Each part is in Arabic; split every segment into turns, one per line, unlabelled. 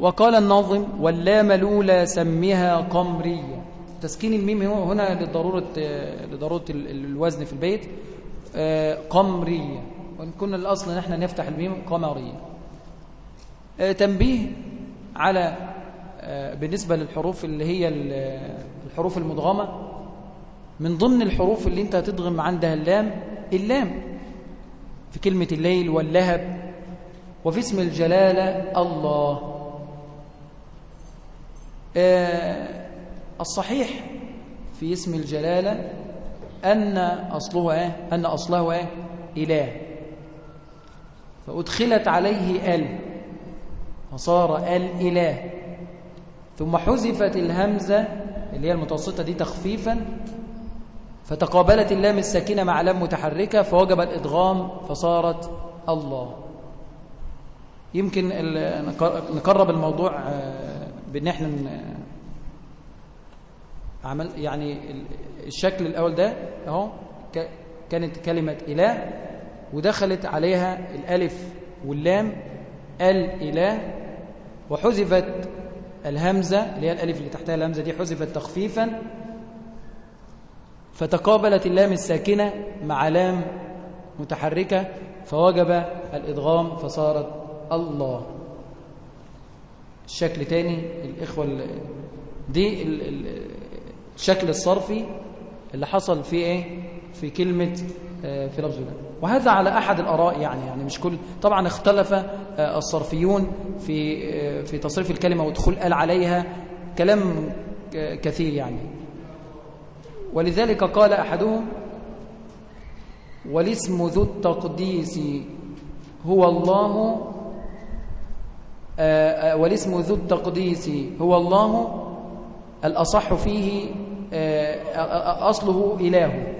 وقال الناظم واللام الأولى سميها قمرية. تسكين الميم هنا لضرورة, لضرورة الوزن في البيت. قمرية. وإن كنا الأصل نحن نفتح الميم قمرية. تنبيه على بالنسبة للحروف اللي هي الحروف المدغمة من ضمن الحروف اللي أنت هتدغم عندها اللام اللام. في كلمة الليل واللهب. وفي اسم الجلالة الله. الصحيح في اسم الجلالة أن أصله إيه؟ أن أصله إيه؟ إله فأدخلت عليه ال فصار الإله ثم حذفت الهمزة اللي هي المتوسطة دي تخفيفا فتقابلت اللام الساكنة مع لام متحركة فوجب الإدغام فصارت الله يمكن نقرب الموضوع بإن إحنا عمل يعني الشكل الأول ده أهو كانت كلمة إله ودخلت عليها الألف واللام الاله وحذفت الهمزة اللي هي الألف اللي تحتها الهمزة دي حذفت تخفيفا فتقابلت اللام الساكنة مع لام متحركة فوجب الإدغام فصارت الله. الشكل تاني الإخوة دي الشكل الصرفي اللي حصل في إيه؟ في كلمة في لفظ الله. وهذا على أحد الآراء يعني يعني مش كل طبعا اختلف الصرفيون في في تصريف الكلمة ودخول قال عليها كلام كثير يعني. ولذلك قال أحدهم والاسم ذو التقديس هو الله والاسم ذو التقديس هو الله الأصح فيه أصله إله.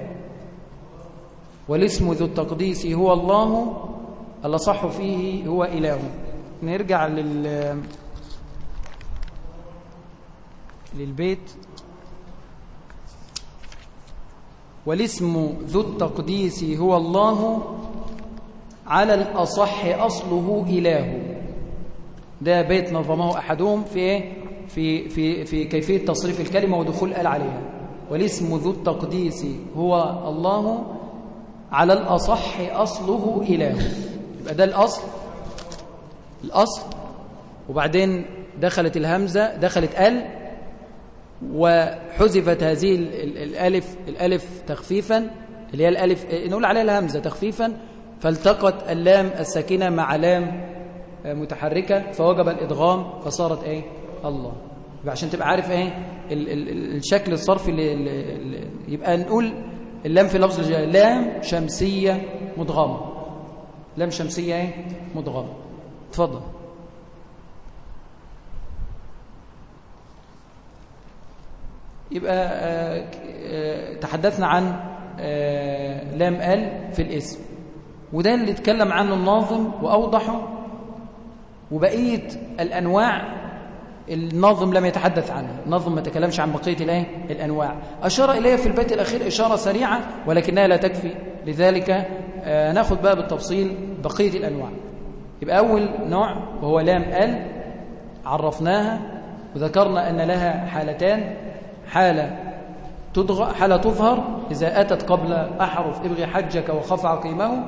والاسم ذو التقديس هو الله الأصح فيه هو إله. نرجع لل للبيت. والاسم ذو التقديس هو الله على الأصح أصله إله. ده بيت نظمه أحدهم في في في في كيفية تصريف الكلمة ودخول قال عليها. والاسم ذو التقديس هو الله على الأصح أصله إله. يبقى ده الأصل الأصل. وبعدين دخلت الهمزة دخلت آل وحذفت هذه الألف الألف تخفيفا اللي هي الألف نقول عليها الهمزة تخفيفا. فالتقت اللام الساكنة مع لام متحركة فوجب الإدغام فصارت إيه؟ الله. عشان تبقى عارف إيه؟ ال ال الشكل الصرفي اللي, اللي يبقى نقول اللام في لفظ لام شمسية مدغمة. لام شمسية إيه؟ مدغمة. اتفضل. يبقى آآ آآ تحدثنا عن لام ال في الاسم. وده اللي اتكلم عنه الناظم وأوضحه وبقية الأنواع الناظم لم يتحدث عنها. الناظم ما تكلمش عن بقية الإيه؟ الأنواع. أشار إليها في البيت الأخير إشارة سريعة ولكنها لا تكفي. لذلك آه نأخذ بقى بالتفصيل بقية الأنواع. يبقى أول نوع وهو لام ال عرفناها وذكرنا أن لها حالتان. حالة تضغ حالة تظهر إذا أتت قبل أحرف ابغي حجك وخف عقيمه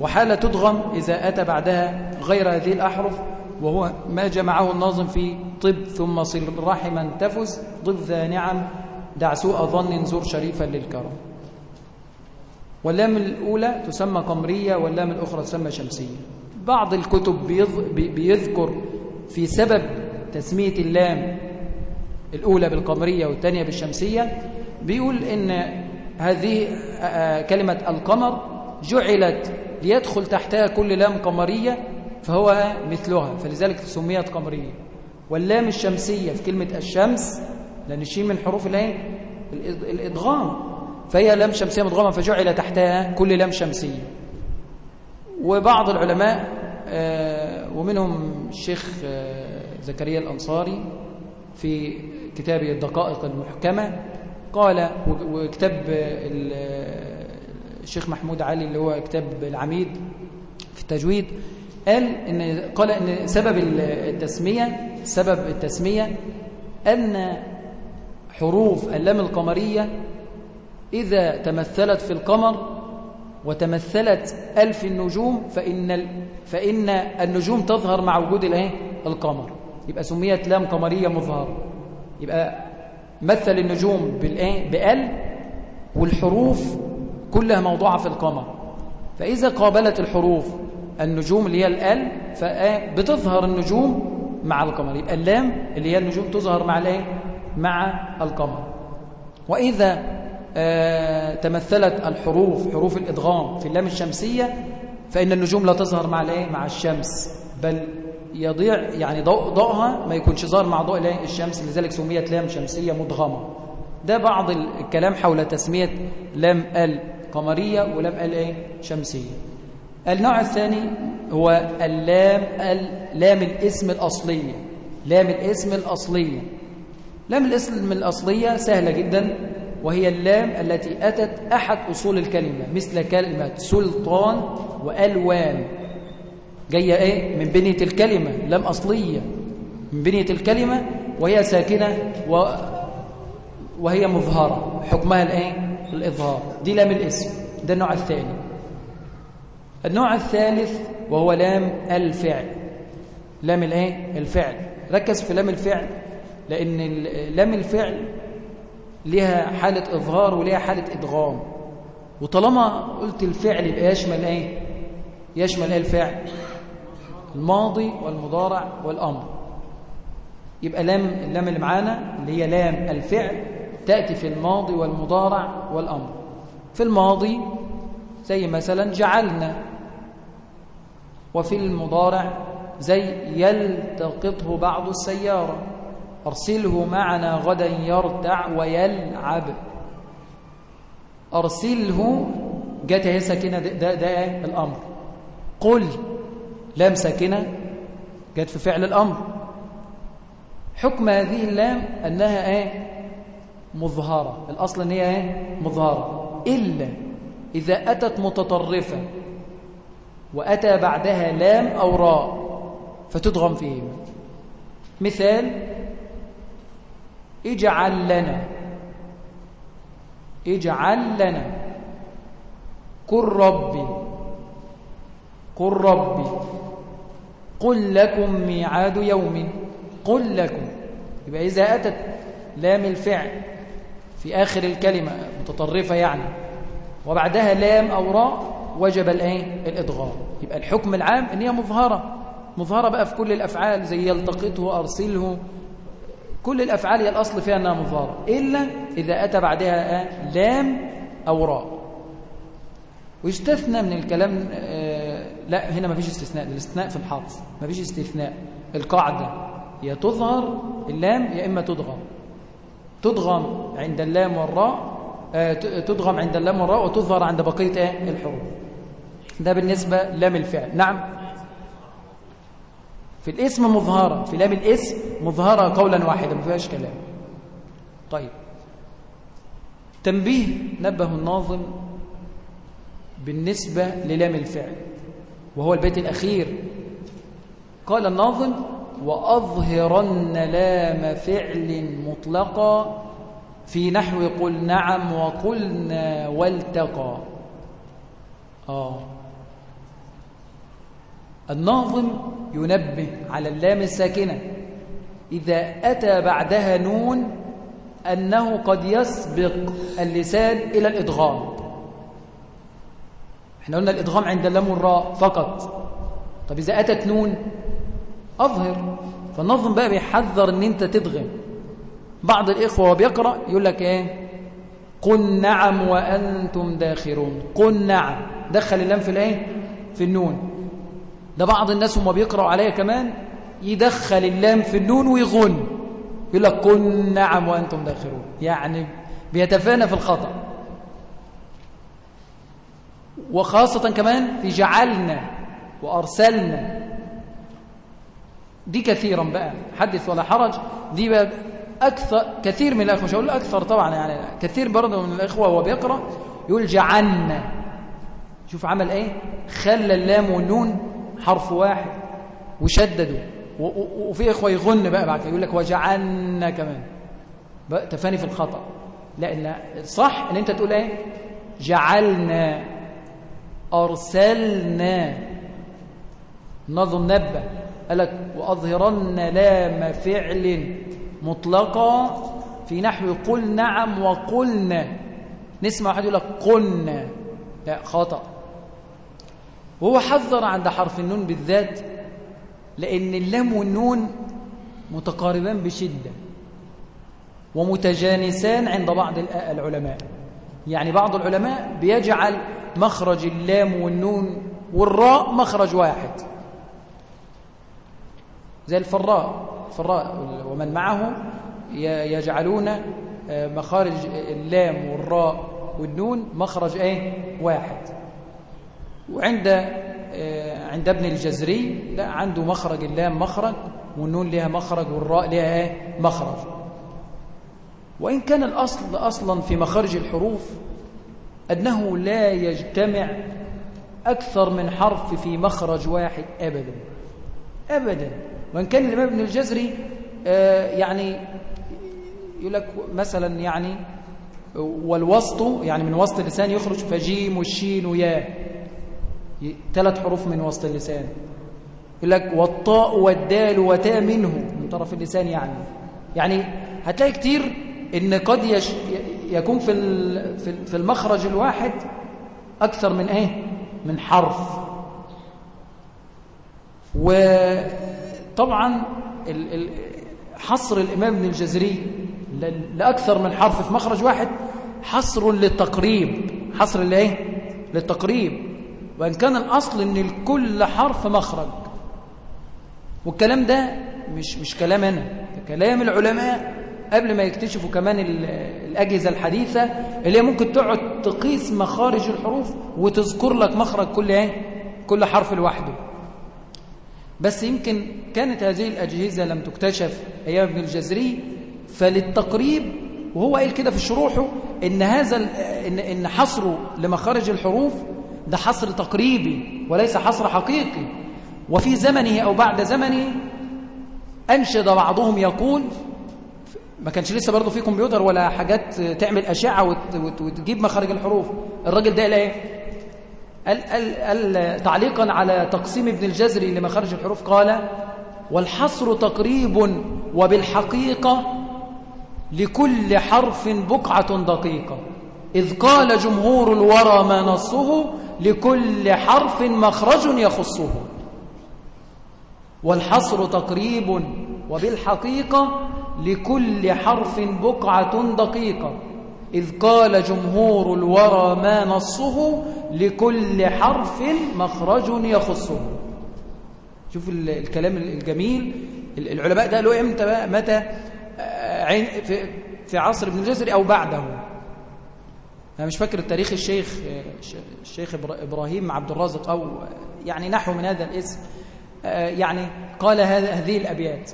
وحالة تدغم إذا أتى بعدها غير هذه الأحرف وهو ما جمعه الناظم في طب ثم صل رحما تفز ضب ذا نعم دع سوء ظن زور شريفا للكرم. واللام الأولى تسمى قمرية واللام الأخرى تسمى شمسية. بعض الكتب بيذكر في سبب تسمية اللام الأولى بالقمرية والثانية بالشمسية. بيقول إن هذه كلمة القمر جعلت ليدخل تحتها كل لام قمرية فهو مثلها فلذلك سميت قمرية. واللام الشمسية في كلمة الشمس لأن الشين من حروف الايه الإدغام فهي لام شمسية مدغمة فجعل تحتها كل لام شمسية. وبعض العلماء ومنهم الشيخ زكريا الأنصاري في كتابه الدقائق المحكمة قال وكتاب الشيخ محمود علي اللي هو كتاب العميد في التجويد قال إن قال إن سبب التسمية سبب التسمية أن حروف اللام القمرية إذا تمثلت في القمر وتمثلت ألف النجوم فإن, فإن النجوم تظهر مع وجود الإيه؟ القمر. يبقى سميت لام قمرية مظهرة يبقى مثل النجوم بالإيه؟ بأل والحروف كلها موضوعة في القمر. فإذا قابلت الحروف النجوم اللي هي الأل فبتظهر النجوم مع القمر. يبقى اللام اللي هي النجوم تظهر مع الإيه؟ مع القمر. وإذا آه تمثلت الحروف حروف الإدغام في اللام الشمسية فإن النجوم لا تظهر مع الإيه؟ مع الشمس. بل يضيع يعني ضوء ضوءها ما يكونش ظاهر مع ضوء الإيه؟ الشمس. لذلك سميت لام شمسية مدغمة. ده بعض الكلام حول تسمية لام آل. قمرية ولام ال إيه؟ شمسية. النوع الثاني هو اللام لام الاسم الأصلية. لام الاسم الأصلية. لام الاسم الأصلية سهلة جدا وهي اللام التي أتت أحد أصول الكلمة مثل كلمة سلطان وألوان. جاية إيه؟ من بنية الكلمة لام أصلية. من بنية الكلمة وهي ساكنة و... وهي مظهرة. حكمها الإيه؟ الإظهار دي لام الاسم ده النوع الثاني. النوع الثالث وهو لام الفعل. لام الايه؟ الفعل. ركز في لام الفعل لأن لام الفعل لها حالة إظهار ولها حالة إدغام. وطالما قلت الفعل يبقى يشمل إيه؟ يشمل إيه الفعل؟ الماضي والمضارع والأمر. يبقى لام اللام اللي معانا اللي هي لام الفعل تأتي في الماضي والمضارع والأمر. في الماضي زي مثلا جعلنا وفي المضارع زي يلتقطه بعض السيارة. أرسله معنا غدا يرتع ويلعب. أرسله جت هي ساكنة ده, ده, ده الأمر. قل لام ساكنة جت في فعل الأمر. حكم هذه اللام أنها إيه؟ مظهرة. الأصل أن هي إيه؟ مظهرة. إلا إذا أتت متطرفة وأتى بعدها لام أو راء فتدغم فيهما مثال اجعل لنا اجعل لنا قل ربي قل ربي قل لكم ميعاد يوم قل لكم. يبقى إذا أتت لام الفعل في آخر الكلمة متطرفة يعني. وبعدها لام أو راء وجب الإيه؟ الادغام يبقى الحكم العام إن هي مظهرة. مظهرة بقى في كل الأفعال زي يلتقطه أرسله. كل الأفعال هي الأصل فيها إنها مظهرة. إلا إذا أتى بعدها لام أو راء. ويستثنى من الكلام آه لا هنا ما فيش استثناء. الاستثناء في الحفظ ما فيش استثناء. القاعدة يا تظهر اللام يا إما تدغم تدغم عند اللام والراء آه تدغم عند اللام والراء وتظهر عند بقية إيه؟ الحروف. ده بالنسبة لام الفعل. نعم. في الاسم مظهرة. في لام الاسم مظهرة قولا واحدا ما فيهاش كلام. طيب. تنبيه نبه الناظم بالنسبة للام الفعل وهو البيت الأخير. قال الناظم وأظهرن لام فعل مطلقا في نحو قل نعم وقلنا والتقى. آه. الناظم ينبه على اللام الساكنة. إذا أتى بعدها نون أنه قد يسبق اللسان إلى الإدغام. إحنا قلنا الإدغام عند اللام والراء فقط. طب إذا أتت نون أظهر. فالنظم بقى بيحذر أن أنت تدغم. بعض الإخوة وبيقرأ يقول لك إيه؟ قل نعم وأنتم داخرون. قل نعم. دخل اللام في الإيه؟ في النون. ده بعض الناس هم بيقرأوا عليا كمان يدخل اللام في النون ويغن. يقول لك قل نعم وأنتم داخرون. يعني بيتفانى في الخطأ. وخاصة كمان في جعلنا وأرسلنا. دي كثيرا بقى. حدث ولا حرج. دي بقى أكثر كثير من الأخوة مش هقول أكثر طبعا يعني كثير برضه من الأخوة وهو بيقرأ يقول جعلنا. شوف عمل إيه؟ خلى اللام والنون حرف واحد وشددوا. وفي إخوة يغن بقى بعد يقول لك وجعلنا كمان. بقى تفاني في الخطأ. لأن صح إن أنت تقول إيه؟ جعلنا. أرسلنا. نظم نبة. قال لك وأظهرن لام فعل مطلقا في نحو قل نعم وقلنا نسمع واحد يقول لك قلنا لا خطأ وهو حذر عند حرف النون بالذات لأن اللام والنون متقاربان بشدة ومتجانسان عند بعض العلماء. يعني بعض العلماء بيجعل مخرج اللام والنون والراء مخرج واحد. زي الفراء. الفراء ومن معه يجعلون آه، مخارج اللام والراء والنون مخرج إيه؟ واحد. وعند آه، عند ابن الجزري لا عنده مخرج اللام مخرج والنون لها مخرج والراء لها إيه؟ مخرج. وإن كان الأصل أصلا في مخارج الحروف أنه لا يجتمع أكثر من حرف في مخرج واحد أبدا. أبدا. وإن كان الإمام ابن الجزري آه، يعني يقول لك مثلا يعني والوسط يعني من وسط اللسان يخرج فجيم والشين ويا. ثلاث حروف من وسط اللسان. يقول لك والطاء والدال وتاء منه من طرف اللسان يعني. يعني هتلاقي كتير إن قد يش يكون في في المخرج الواحد أكثر من إيه؟ من حرف. وطبعا حصر الإمام ابن الجزري لأكثر من حرف في مخرج واحد حصر للتقريب. حصر لإيه؟ للتقريب. وإن كان الأصل إن الكل حرف مخرج. والكلام ده مش مش كلام أنا كلام العلماء قبل ما يكتشفوا كمان الأجهزة الحديثة اللي هي ممكن تقعد تقيس مخارج الحروف وتذكر لك مخرج كل إيه؟ كل حرف لوحده. بس يمكن كانت هذه الأجهزة لم تكتشف أيام ابن الجزري فللتقريب وهو قال كده في شروحه إن هذا إن, إن حصره لمخارج الحروف ده حصر تقريبي وليس حصر حقيقي. وفي زمنه أو بعد زمنه أنشد بعضهم يقول ما كانش لسه برضه في كمبيوتر ولا حاجات تعمل أشعة وتجيب مخارج الحروف الراجل ده قال إيه؟ تعليقا على تقسيم ابن الجزري لمخارج الحروف قال والحصر تقريب وبالحقيقة لكل حرف بقعة دقيقة. إذ قال جمهور الورى ما نصه لكل حرف مخرج يخصه. والحصر تقريب وبالحقيقة لكل حرف بقعة دقيقة. إذ قال جمهور الورى ما نصه لكل حرف مخرج يخصه. شوف الكلام الجميل. العلماء ده قالوا إمتى بقى؟ متى؟ آه، في عصر ابن الجزري أو بعده. أنا مش فاكر التاريخ الشيخ الشيخ إبراهيم عبد الرازق أو يعني نحو من هذا الاسم. آه، يعني قال هذه الأبيات.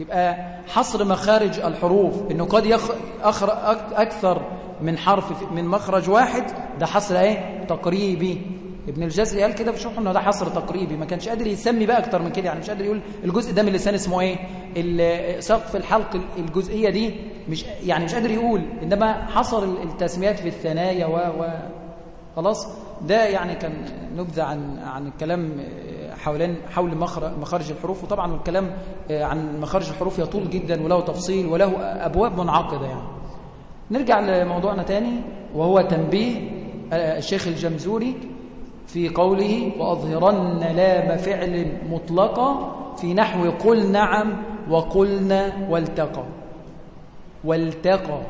يبقى حصر مخارج الحروف إنه قد يخ... أخر... أكثر من حرف من مخرج واحد ده حصر إيه؟ تقريبي. ابن الجزري قال كده في شرحه إنه ده حصر تقريبي. ما كانش قادر يسمي بقى أكتر من كده يعني مش قادر يقول الجزء ده من اللسان اسمه إيه؟ سقف الحلق الجزئية دي مش يعني مش قادر يقول. إنما حصر التسميات في الثنايا و, و... خلاص. ده يعني كان نبذة عن عن الكلام حوالين حول مخارج الحروف. وطبعا الكلام عن مخارج الحروف يطول جدا وله تفصيل وله أبواب منعقدة يعني. نرجع لموضوعنا تاني وهو تنبيه الشيخ الجمزوري في قوله وأظهرن لام فعل مطلقة في نحو قل نعم وقلنا والتقى. والتقى.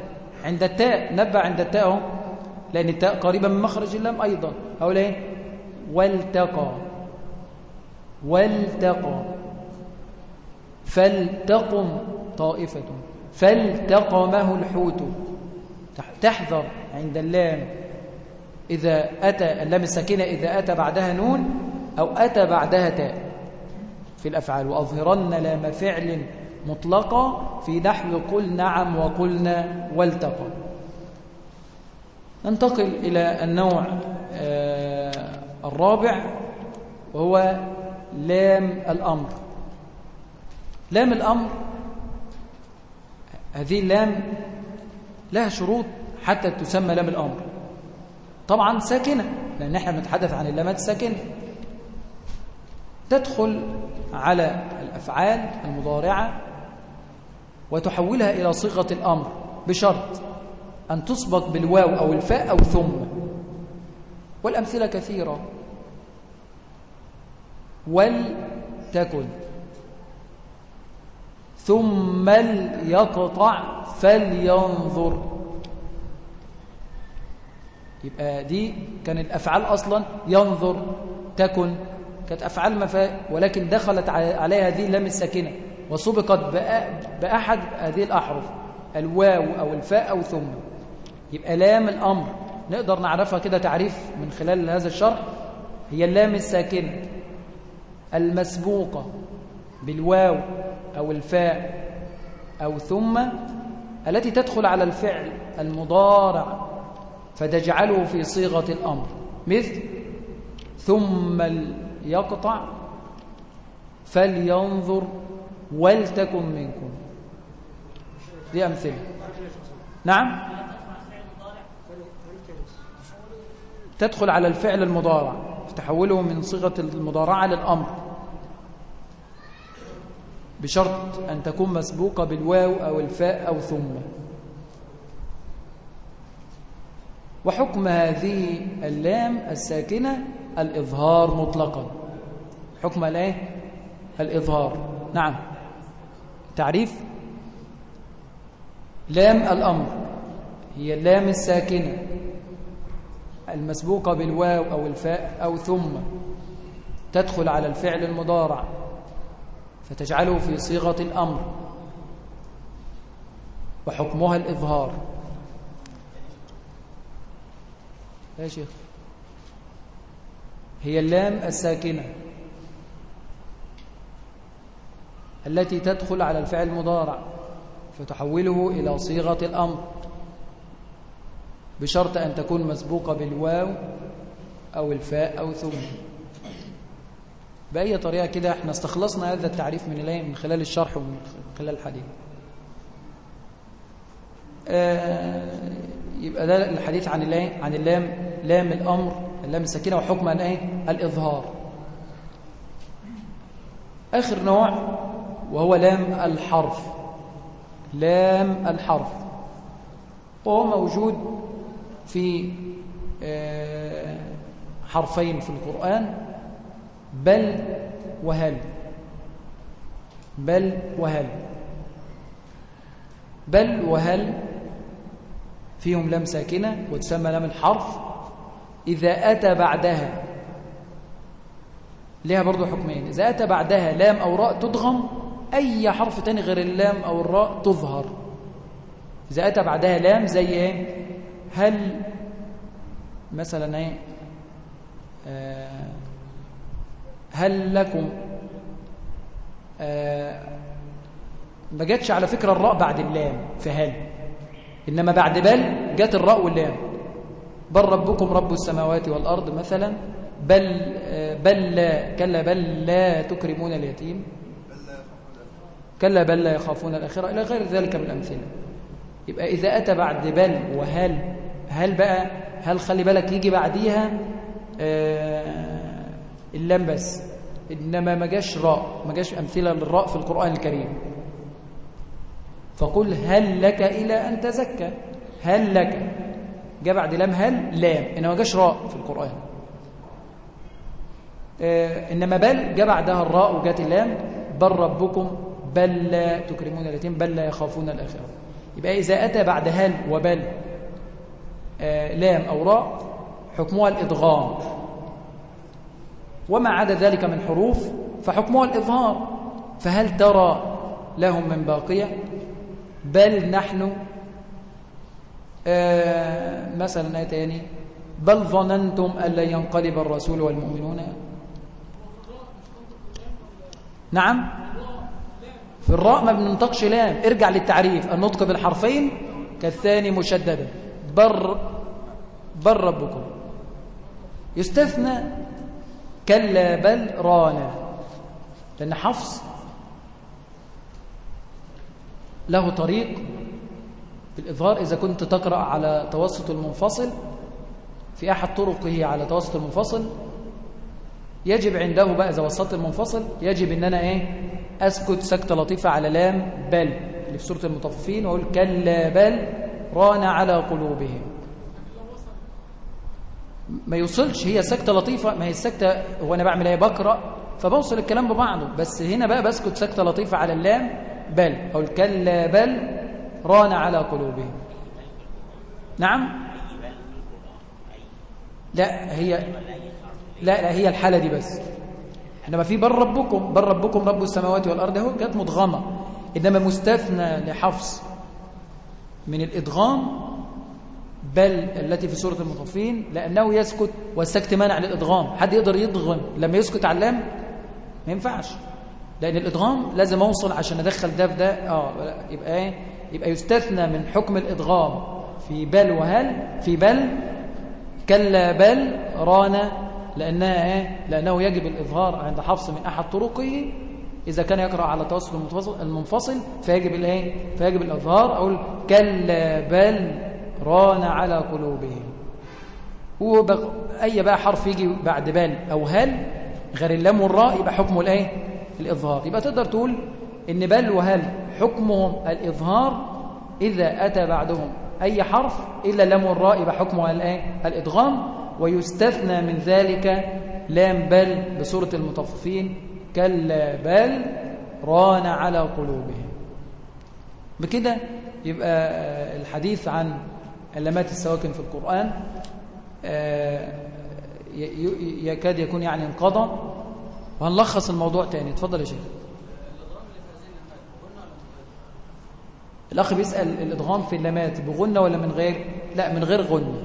عند التاء نبع عند التاء لأن التاء قريبة من مخرج اللام أيضا. هؤلاء إيه؟ والتقى. والتقى. فلتقم طائفة. فالتقمه الحوت. تحذر عند اللام. إذا أتى اللام الساكنة إذا أتى بعدها نون أو أتى بعدها تاء. في الأفعال. وأظهرن لام فعل مطلقة في نحو قل نعم وقلنا والتقى. ننتقل إلى النوع آه، الرابع وهو لام الأمر. لام الأمر هذه اللام لها شروط حتى تسمى لام الأمر. طبعا ساكنة لأن إحنا بنتحدث عن اللامات الساكنة. تدخل على الأفعال المضارعة وتحولها إلى صيغة الأمر بشرط. أن تسبق بالواو أو الفاء أو ثم. والأمثلة كثيرة. ولتكن ثم ليقطع فلينظر. يبقى دي كانت الأفعال أصلا. ينظر تكن. كانت أفعال مفاء ولكن دخلت عليها هذه اللام الساكنة. وسبقت بأحد هذه الأحرف. الواو أو الفاء أو ثم. يبقى لام الأمر. نقدر نعرفها كده تعريف من خلال هذا الشرح. هي اللام الساكنة المسبوقة بالواو أو الفاء أو ثم التي تدخل على الفعل المضارع فتجعله في صيغة الأمر. مثل ثم يقطع فلينظر ولتكن منكم. دي أمثلة. نعم؟ تدخل على الفعل المضارع تحوله من صيغة المضارعة للأمر بشرط أن تكون مسبوقة بالواو أو الفاء أو ثم. وحكم هذه اللام الساكنة الإظهار مطلقا. حكم الإيه؟ الإظهار. نعم. تعريف؟ لام الأمر هي اللام الساكنة. المسبوقة بالواو أو الفاء أو ثم تدخل على الفعل المضارع فتجعله في صيغة الأمر وحكمها الإظهار. يا شيخ هي اللام الساكنة التي تدخل على الفعل المضارع فتحوله إلى صيغة الأمر. بشرط أن تكون مسبوقة بالواو أو الفاء أو ثم. بأي طريقة كده إحنا استخلصنا هذا التعريف من الآية من خلال الشرح ومن خلال الحديث. آه يبقى ده الحديث عن الآية عن اللام لام الأمر اللام السكينة وحكم أن إيه؟ الإظهار. آخر نوع وهو لام الحرف. لام الحرف. وهو موجود في آه، حرفين في القرآن. بل وهل. بل وهل. بل وهل فيهم لام ساكنة وتسمى لام الحرف إذا أتى بعدها. لها برضو حكمين. إذا أتى بعدها لام أو راء تضغم أي حرف تاني غير اللام أو الراء تظهر. إذا أتى بعدها لام زي إيه؟ هل مثلا إيه؟ آه هل لكم آه ما جاتش على فكرة الراء بعد اللام في هل إنما بعد بل جات الراء واللام. بل ربكم رب السماوات والأرض مثلا بل آه بل لا كلا بل لا تكرمون اليتيم. كلا بل لا يخافون الآخرة إلى غير ذلك من الأمثلة. يبقى إذا أتى بعد بل وهل هل بقى هل خلي بالك يجي بعديها آه اللام بس. إنما ما جاش راء ما جاش أمثلة للراء في القرآن الكريم. فقل هل لك إلى أن تزكى. هل لك. جاء بعد لام هل؟ لام. إنما ما جاش راء في القرآن. آه إنما بل جاء بعدها الراء وجات اللام. بل ربكم بل لا تكرمون اليتيم بل لا يخافون الآخرة. يبقى إذا أتى بعد هل وبل لام أو راء حكمها الإدغام وما عدا ذلك من حروف فحكمها الإظهار. فهل ترى لهم من باقية؟ بل نحن آه مثلا آية بل ظننتم أن لن ينقلب الرسول والمؤمنون. نعم. في الراء ما بننطقش لام. ارجع للتعريف. النطق بالحرفين كالثاني مشددا. بر بر ربكم. يستثنى كلا بل رانا. لأن حفص له طريق في الإظهار إذا كنت تقرأ على توسط المنفصل. في أحد طرقه على توسط المنفصل. يجب عنده بقى إذا وسطت المنفصل يجب أن أنا إيه؟ أسكت سكتة لطيفة على لام بل. اللي في سورة المطففين وأقول كلا بل ران على قلوبهم. ما يوصلش هي سكتة لطيفة ما هي السكتة هو أنا بعمل إيه؟ بقرأ فبوصل الكلام ببعضه. بس هنا بقى بسكت سكتة لطيفة على اللام بل أقول كلا بل ران على قلوبهم. نعم؟ لا هي لا لا هي الحالة دي بس. إنما في بل ربكم بل ربكم رب السماوات والأرض اهو كانت مدغمه إنما مستثنى لحفص. من الإدغام بل التي في سورة المطفين لأنه يسكت والسكت مانع للإدغام. حد يقدر يدغم لما يسكت على اللام؟ ما ينفعش. لأن الإدغام لازم أوصل عشان أدخل ده في ده. آه يبقى إيه؟ يبقى يستثنى من حكم الإدغام. في بل وهل؟ في بل كلا بل ران لأنها إيه؟ لأنه يجب الإظهار عند حفص من أحد طرقه إذا كان يقرأ على توسط المنفصل, فيجب الإيه؟ فيجب الإظهار أقول كلا بل ران على قلوبهم. أي بقى حرف يجي بعد بل أو هل غير اللام والراء يبقى حكمه الإيه؟ الإظهار يبقى تقدر تقول إن بل وهل حكمهم الإظهار إذا أتى بعدهم أي حرف إلا لام والراء يبقى حكمه الإيه؟ الإدغام ويستثنى من ذلك لام بل بسورة المطففين كلا بل ران على قلوبهم. بكده يبقى الحديث عن علامات السواكن في القرآن يكاد يكون يعني انقضى. وهنلخص الموضوع تاني. اتفضل يا شيخ. الأخ بيسأل الإدغام في اللامات بغنة ولا من غير؟ لا من غير غنة.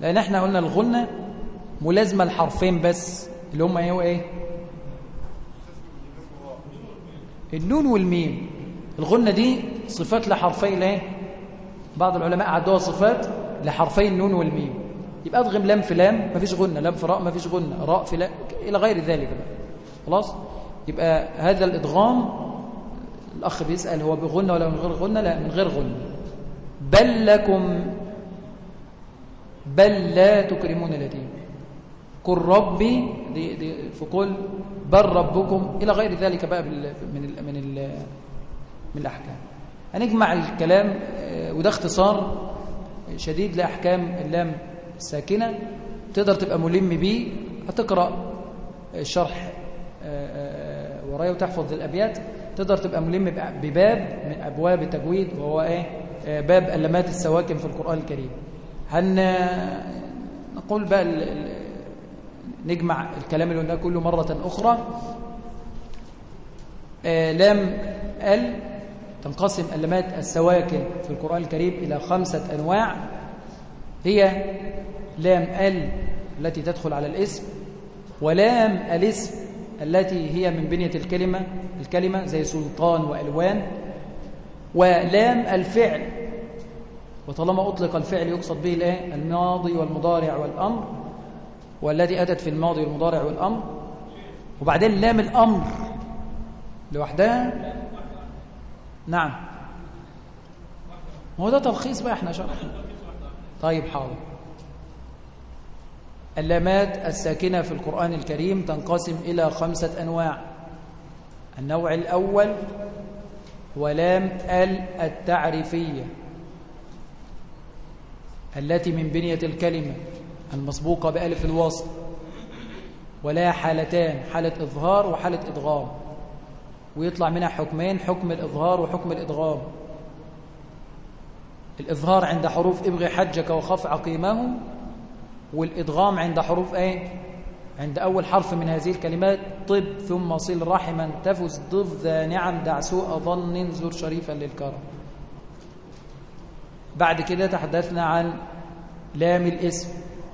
لأن إحنا قلنا الغنة ملازمة الحرفين بس اللي هم إيه؟ وايه النون والميم. الغنة دي صفات لحرفي الايه بعض العلماء عدوها صفات لحرفي النون والميم. يبقى أدغم لام في لام مفيش غنة. لام في راء مفيش غنة. راء في لا إلى غير ذلك بقى. خلاص؟ يبقى هذا الإدغام الأخ بيسأل هو بغنة ولا من غير غنة؟ لا من غير غنة. بل لكم بل لا تكرمون اليتيم. قل ربي دي دي في قل بل ربكم إلى غير ذلك بقى من ال من ال من الأحكام. هنجمع الكلام وده اختصار شديد لأحكام اللام الساكنة تقدر تبقى ملم بيه. هتقرأ الشرح ورايا وتحفظ الأبيات. تقدر تبقى ملم بباب من أبواب التجويد وهو إيه؟ باب ألمات السواكن في القرآن الكريم. هن نقول بقى نجمع الكلام اللي قلناه كله مرة أخرى. لام ال تنقسم ألمات السواكن في القرآن الكريم إلى خمسة أنواع. هي لام ال التي تدخل على الاسم ولام الاسم التي هي من بنية الكلمة الكلمة زي سلطان وألوان. ولام الفعل وطالما أطلق الفعل يقصد به الماضي والمضارع والأمر. والتي أتت في الماضي والمضارع والأمر وبعدين لام الأمر لوحدها؟ نعم. هو ده تلخيص بقى إحنا شرحنا طيب حاضر. اللامات الساكنة في القرآن الكريم تنقسم إلى خمسة أنواع. النوع الأول ولام ال التعريفية التي من بنية الكلمة. المسبوقة بألف الوصل. ولا حالتان حالة إظهار وحالة إدغام. ويطلع منها حكمين حكم الإظهار وحكم الإدغام. الإظهار عند حروف ابغي حجك وخف عقيمه والإدغام عند حروف إيه عند أول حرف من هذه الكلمات طب ثم صل رحما تفز ضف ذا نعم دع سوء ظن زر شريفا للكرم. بعد كده تحدثنا عن لام الاسم.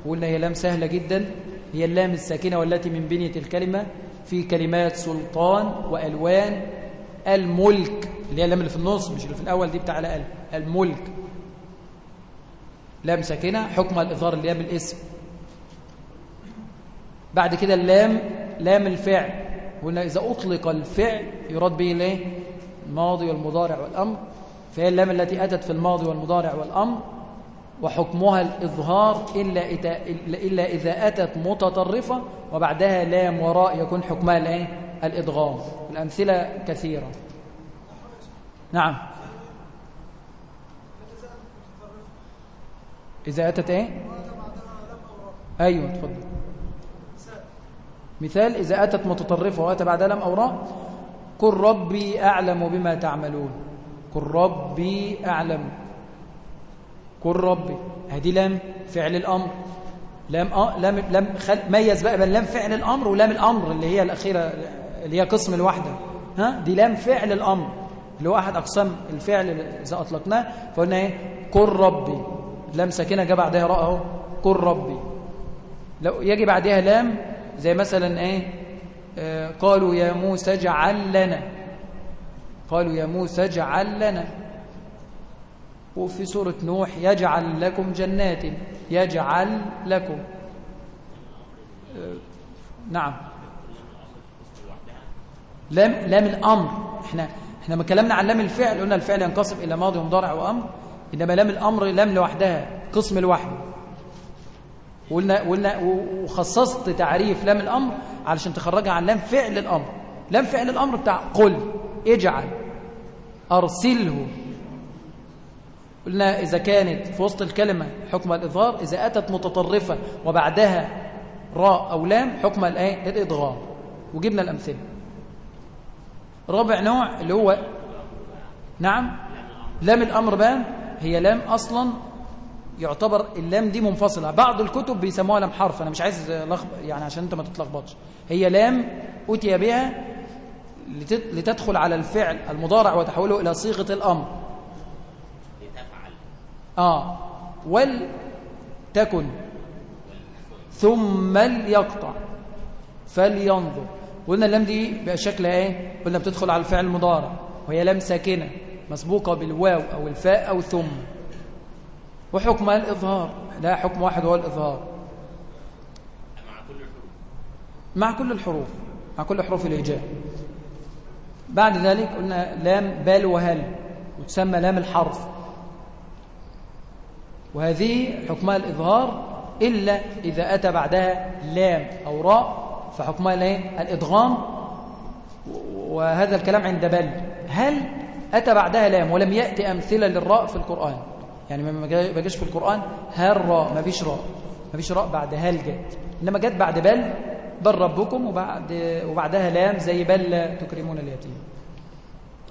قلنا هي لام سهلة جدا. هي اللام الساكنة والتي من بنية الكلمة في كلمات سلطان وألوان. الملك اللي هي اللام اللي في النص مش اللي في الأول دي بتاع الألف. الملك. لام ساكنة حكم الإظهار اللي هي بالاسم. بعد كده اللام لام الفعل. قلنا إذا أطلق الفعل يراد به الإيه؟ الماضي والمضارع والأمر. فهي اللام التي أتت في الماضي والمضارع والأمر. وحكمها الإظهار إلا إذا, إلا إذا أتت متطرفة وبعدها لام وراء يكون حكمها الإيه؟ الإدغام. الأمثلة كثيرة. نعم. إذا أتت إيه؟ أيوة تفضل. مثال إذا أتت متطرفة وأتى بعدها لم أوراء قل ربي أعلم بما تعملون. قل ربي أعلم. قل ربي هذه لام فعل الأمر. لام آه لام لام خل ميز بقى بين لام فعل الأمر ولام الأمر اللي هي الأخيرة اللي هي قسم الوحدة. ها؟ دي لام فعل الأمر. اللي هو أحد أقسام الفعل إذا أطلقناه فقلنا إيه؟ قل ربي. لام ساكنة جاء بعدها راء أهو. قل ربي. لو يجي بعدها لام زي مثلا إيه؟ آه قالوا يا موسى اجعل لنا. قالوا يا موسى اجعل لنا. وفي سورة نوح يجعل لكم جنات يجعل لكم. نعم. لام لام الأمر. إحنا إحنا ما كلامنا عن لام الفعل قلنا الفعل ينقسم إلى ماضي ومضارع وأمر. إنما لام الأمر لام لوحدها قسم لوحده وقلنا وقلنا وخصصت تعريف لام الأمر علشان تخرجها عن لام فعل الأمر. لام فعل الأمر بتاع قل اجعل أرسله. قلنا إذا كانت في وسط الكلمة حكم الاظهار إذا أتت متطرفة وبعدها راء أو لام حكم الادغام وجبنا الأمثلة. رابع نوع اللي هو نعم لام الأمر بقى هي لام أصلا يعتبر اللام دي منفصلة. بعض الكتب بيسموها لام حرف أنا مش عايز يعني عشان أنت ما تتلخبطش. هي لام اتي بها لتدخل على الفعل المضارع وتحوله إلى صيغة الأمر.
لتفعل
آه. ولتكن ثم ليقطع. فلينظر. قلنا اللام دي بقى شكلها إيه؟ قلنا بتدخل على الفعل المضارع. وهي لام ساكنة مسبوقة بالواو أو الفاء أو ثم. وحكمها الإظهار. لا حكم واحد هو الإظهار.
مع كل الحروف.
مع كل الحروف مع كل حروف الهجاء بعد ذلك قلنا لام بال وهل وتسمى لام الحرف. وهذه حكمها الإظهار إلا إذا أتى بعدها لام أو راء فحكمها الايه الإدغام وهذا الكلام عند بل. هل أتى بعدها لام ولم يأتي أمثلة للراء في القرآن؟ يعني ما جاش في القرآن هل راء؟ ما فيش راء. ما فيش راء بعد هل جت. إنما جت بعد بل بل ربكم وبعد وبعدها لام زي بل تكرمون اليتيم.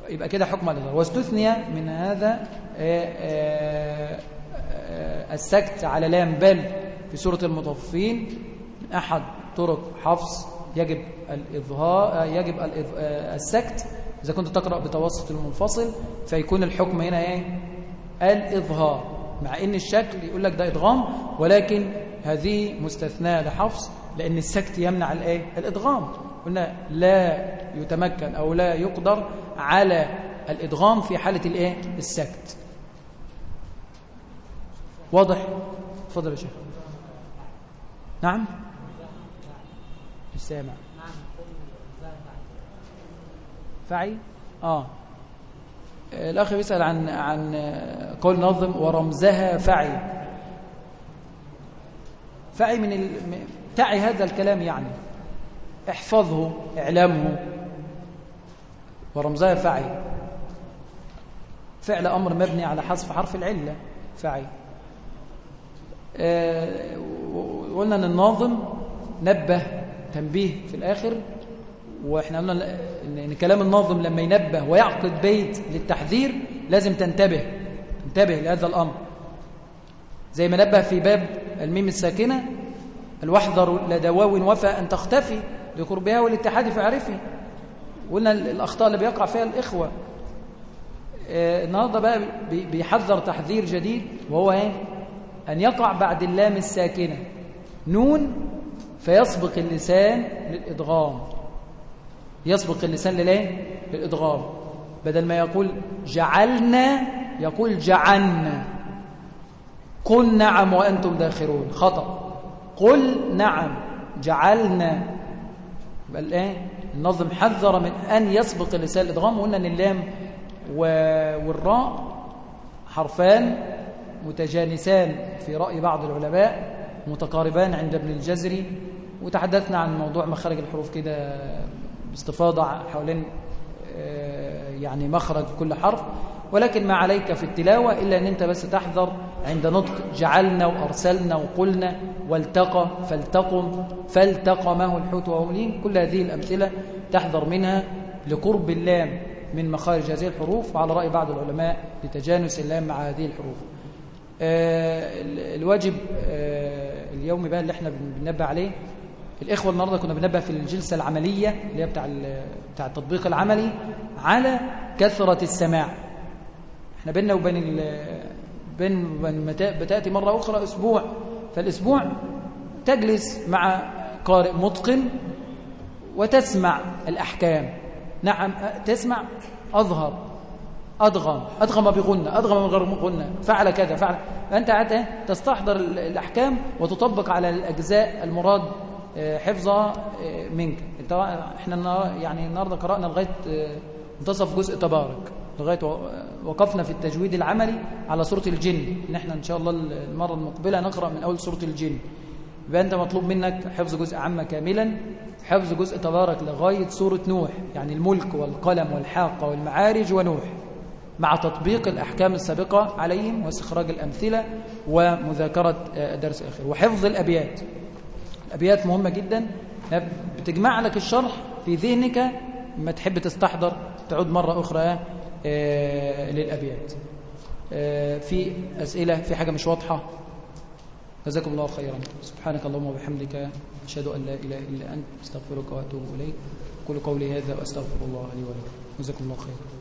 يبقى كده حكم الإظهار واستثني من هذا السكت على لام بل في سورة المطففين أحد طرق حفظ يجب الإظهار يجب السكت. إذا كنت تقرأ بتوسط المنفصل فيكون الحكم هنا إيه؟ الإظهار. مع إن الشكل يقول لك ده إدغام ولكن هذه مستثناة لحفظ لأن السكت يمنع الإيه؟ الإدغام. قلنا لا يتمكن أو لا يقدر على الإدغام في حالة الإيه؟ السكت. واضح؟ تفضل يا شيخ. نعم. السامع. فعي آه. الأخ بيسأل عن عن قول نظم ورمزها فعي فعي من ال... تعي هذا الكلام يعني. احفظه اعلمه. ورمزها فعي فعل أمر مبني على حذف حرف العلة. فعي وقلنا أن الناظم نبه تنبيه في الآخر وإحنا قلنا ان كلام الناظم لما ينبه ويعقد بيت للتحذير لازم تنتبه تنتبه لهذا الأمر. زي ما نبه في باب الميم الساكنة الواحذر لدى واو وفى أن تختفي لقربها والاتحاد فاعرفه قلنا الأخطاء اللي بيقع فيها الإخوة. آه النهارده بقى بيحذر تحذير جديد وهو إيه؟ أن يقع بعد اللام الساكنة. نون فيسبق اللسان للإدغام. يسبق اللسان لليه للإدغام. بدل ما يقول جعلنا يقول جعلنا. قل نعم وأنتم داخرون. خطأ. قل نعم جعلنا. بل إيه؟ النظم حذر من أن يسبق اللسان الإدغام وقلنا أن اللام والراء حرفان. متجانسان في رأي بعض العلماء متقاربان عند ابن الجزري وتحدثنا عن موضوع مخارج الحروف كده باستفاضة حوالين آه، يعني مخرج كل حرف. ولكن ما عليك في التلاوة إلا أن أنت بس تحذر عند نطق جعلنا وأرسلنا وقلنا والتقى فالتقم فالتقمه الحوت مليم. كل هذه الأمثلة تحذر منها لقرب اللام من مخارج هذه الحروف. وعلى رأي بعض العلماء لتجانس اللام مع هذه الحروف. ال- الواجب آه، اليومي بقى اللي إحنا بن- بننبه عليه. الإخوة النهاردة كنا بننبه في الجلسة العملية اللي هي بتاع بتاع التطبيق العملي على كثرة السماع. إحنا بيننا وبين بين بتأتي مرة أخرى أسبوع. فالأسبوع تجلس مع قارئ متقن وتسمع الأحكام. نعم تسمع أظهر. أدغم أدغم بغنة أدغم غنة. فعل كذا فعل. فأنت قاعد تستحضر ال- الأحكام وتطبق على الأجزاء المراد آه، حفظها آه، منك. أنت إحنا يعني النهارده قرأنا لغاية آه، منتصف جزء تبارك. لغاية وقفنا في التجويد العملي على سورة الجن. إن إحنا إن شاء الله المرة المقبلة نقرأ من أول سورة الجن. يبقى أنت مطلوب منك حفظ جزء عامة كاملا حفظ جزء تبارك لغاية سورة نوح. يعني الملك والقلم والحاقة والمعارج ونوح. مع تطبيق الأحكام السابقة عليهم واستخراج الأمثلة ومذاكرة آه، درس آخر وحفظ الأبيات. الأبيات مهمة جدا. بتجمع لك الشرح في ذهنك. لما تحب تستحضر تعود مرة أخرى آه، للأبيات. آه، في أسئلة في حاجة مش واضحة. جزاكم الله خيرا. سبحانك اللهم وبحمدك. أشهد أن لا إله إلا أنت. أستغفرك وأتوب إليك. كل قولي هذا وأستغفر الله لي ولكم. جزاكم الله خيرا.